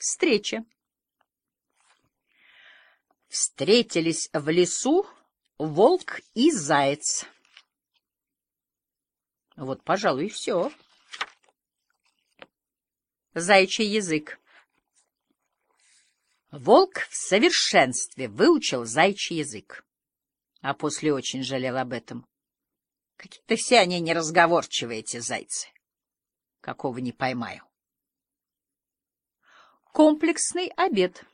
Встреча. Встретились в лесу волк и заяц. Вот, пожалуй, и все. Заячий язык. Волк в совершенстве выучил зайчий язык, а после очень жалел об этом. Какие-то все они неразговорчивые, эти зайцы. Какого не поймаю. Комплексный обед.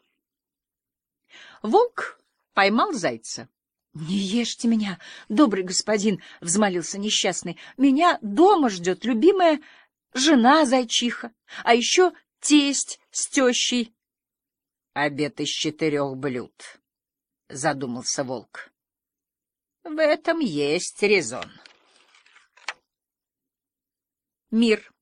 Волк поймал зайца. — Не ешьте меня, добрый господин, — взмолился несчастный. — Меня дома ждет любимая жена-зайчиха, а еще тесть с тещей. — Обед из четырех блюд, — задумался волк. — В этом есть резон. Мир.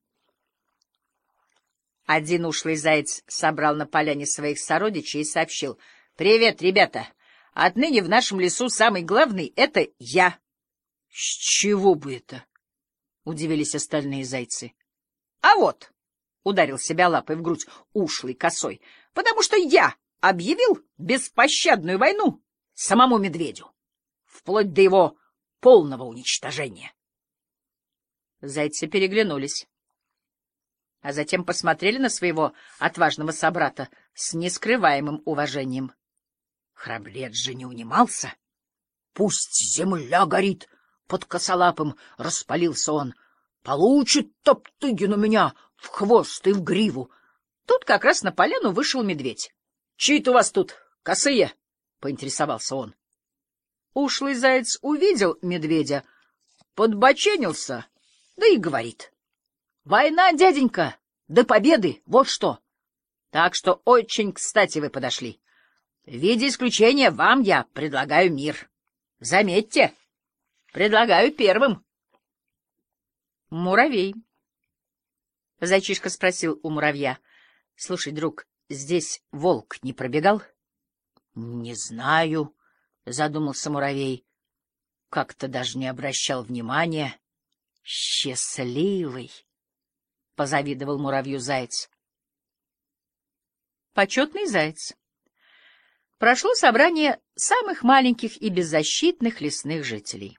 Один ушлый заяц собрал на поляне своих сородичей и сообщил. — Привет, ребята! Отныне в нашем лесу самый главный — это я. — С чего бы это? — удивились остальные зайцы. — А вот! — ударил себя лапой в грудь ушлый косой. — Потому что я объявил беспощадную войну самому медведю, вплоть до его полного уничтожения. Зайцы переглянулись а затем посмотрели на своего отважного собрата с нескрываемым уважением. Храбрец же не унимался. — Пусть земля горит! — под косолапым распалился он. — Получит Топтыгин у меня в хвост и в гриву. Тут как раз на поляну вышел медведь. — Чьи-то у вас тут косые? — поинтересовался он. Ушлый заяц увидел медведя, подбоченился, да и говорит. Война, дяденька, до победы, вот что. Так что очень кстати вы подошли. В виде исключения вам я предлагаю мир. Заметьте, предлагаю первым. Муравей. Зайчишка спросил у муравья. — Слушай, друг, здесь волк не пробегал? — Не знаю, — задумался муравей. Как-то даже не обращал внимания. Счастливый. — позавидовал муравью заяц. Почетный заяц. Прошло собрание самых маленьких и беззащитных лесных жителей.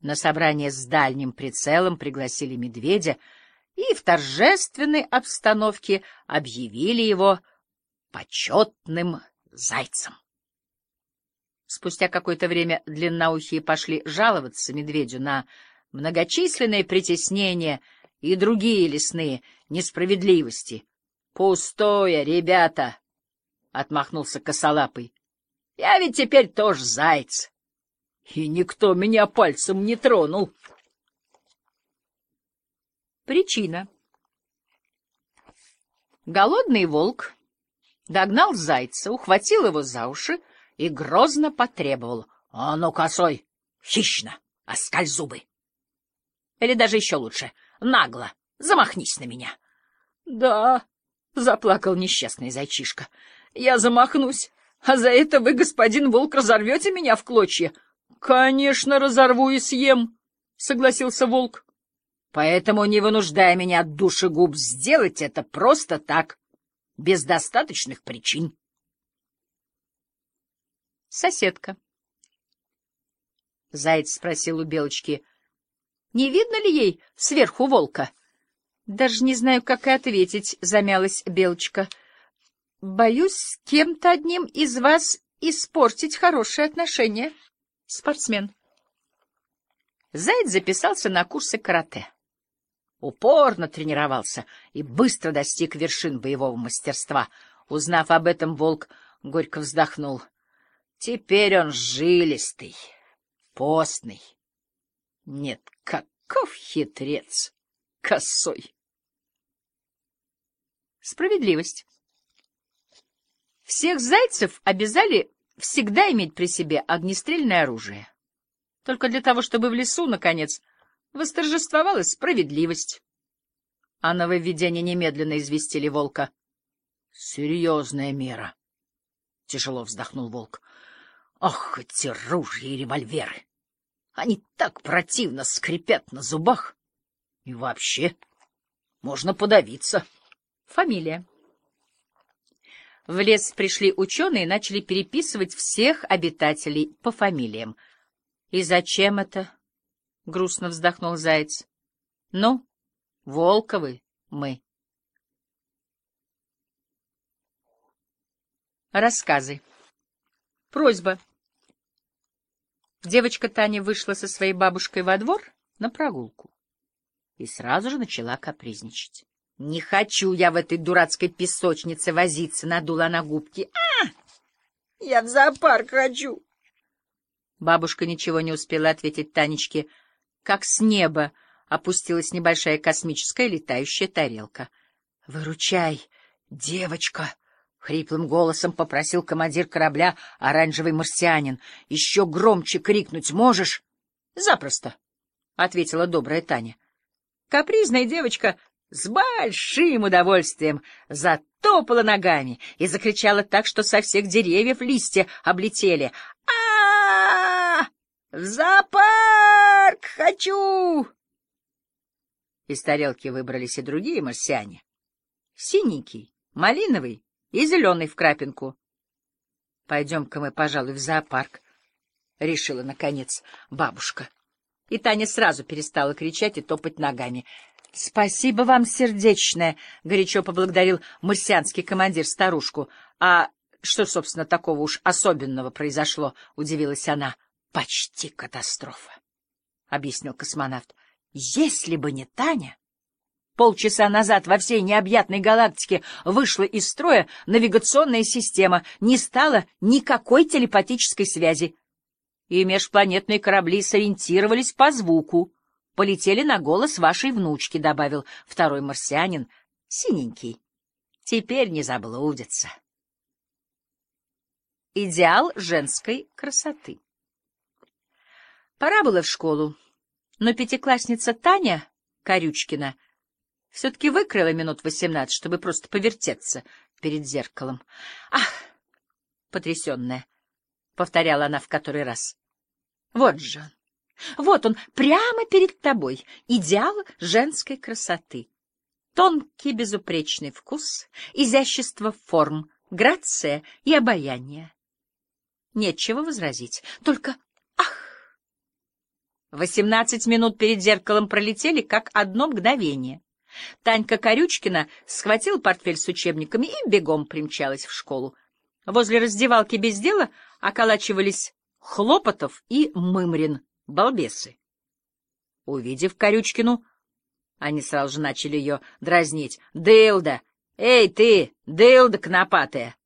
На собрание с дальним прицелом пригласили медведя и в торжественной обстановке объявили его почетным зайцем. Спустя какое-то время длинноухие пошли жаловаться медведю на многочисленные притеснения — и другие лесные несправедливости. — Пустое, ребята! — отмахнулся косолапый. — Я ведь теперь тоже заяц. И никто меня пальцем не тронул. Причина. Голодный волк догнал зайца, ухватил его за уши и грозно потребовал. — А ну, косой, хищно, оскаль зубы! Или даже еще лучше — нагло. Замахнись на меня. — Да, — заплакал несчастный зайчишка, — я замахнусь, а за это вы, господин волк, разорвете меня в клочья. — Конечно, разорву и съем, — согласился волк. — Поэтому не вынуждай меня от души губ сделать это просто так, без достаточных причин. Соседка. Заяц спросил у Белочки — не видно ли ей сверху волка? — Даже не знаю, как и ответить, — замялась Белочка. — Боюсь с кем-то одним из вас испортить хорошие отношения. Спортсмен. Заяц записался на курсы карате. Упорно тренировался и быстро достиг вершин боевого мастерства. Узнав об этом, волк горько вздохнул. Теперь он жилистый, постный. Нет, каков хитрец косой. Справедливость. Всех зайцев обязали всегда иметь при себе огнестрельное оружие. Только для того, чтобы в лесу, наконец, восторжествовала справедливость. А нововведение немедленно известили волка. — Серьезная мера. — тяжело вздохнул волк. — Ах, эти ружья и револьверы! Они так противно скрипят на зубах. И вообще, можно подавиться. Фамилия. В лес пришли ученые и начали переписывать всех обитателей по фамилиям. — И зачем это? — грустно вздохнул Заяц. — Ну, Волковы мы. Рассказы. Просьба. Девочка Таня вышла со своей бабушкой во двор на прогулку и сразу же начала капризничать. — Не хочу я в этой дурацкой песочнице возиться, — надула на губки. — А! Я в зоопарк хочу! Бабушка ничего не успела ответить Танечке, как с неба опустилась небольшая космическая летающая тарелка. — Выручай, девочка! — хриплым голосом попросил командир корабля оранжевый марсианин. — Еще громче крикнуть можешь? — Запросто, — ответила добрая Таня. Капризная девочка с большим удовольствием затопала ногами и закричала так, что со всех деревьев листья облетели. а, -а, -а В зоопарк хочу! Из тарелки выбрались и другие марсиане. Синенький, малиновый и зеленый в крапинку. — Пойдем-ка мы, пожалуй, в зоопарк, — решила, наконец, бабушка. И Таня сразу перестала кричать и топать ногами. — Спасибо вам сердечное, — горячо поблагодарил марсианский командир старушку. — А что, собственно, такого уж особенного произошло? — удивилась она. — Почти катастрофа, — объяснил космонавт. — Если бы не Таня... Полчаса назад во всей необъятной галактике вышла из строя навигационная система, не стало никакой телепатической связи и межпланетные корабли сориентировались по звуку. Полетели на голос вашей внучки, — добавил второй марсианин, синенький. Теперь не заблудится. Идеал женской красоты Пора было в школу, но пятиклассница Таня Корючкина все-таки выкрыла минут восемнадцать, чтобы просто повертеться перед зеркалом. «Ах!» — потрясенная. — повторяла она в который раз. Вот же он, вот он, прямо перед тобой, идеал женской красоты. Тонкий безупречный вкус, изящество форм, грация и обаяние. Нечего возразить, только ах! Восемнадцать минут перед зеркалом пролетели, как одно мгновение. Танька Корючкина схватила портфель с учебниками и бегом примчалась в школу. Возле раздевалки без дела околачивались Хлопотов и Мымрин, балбесы. Увидев Корючкину, они сразу же начали ее дразнить. «Дылда! Эй, ты, дылда конопатая!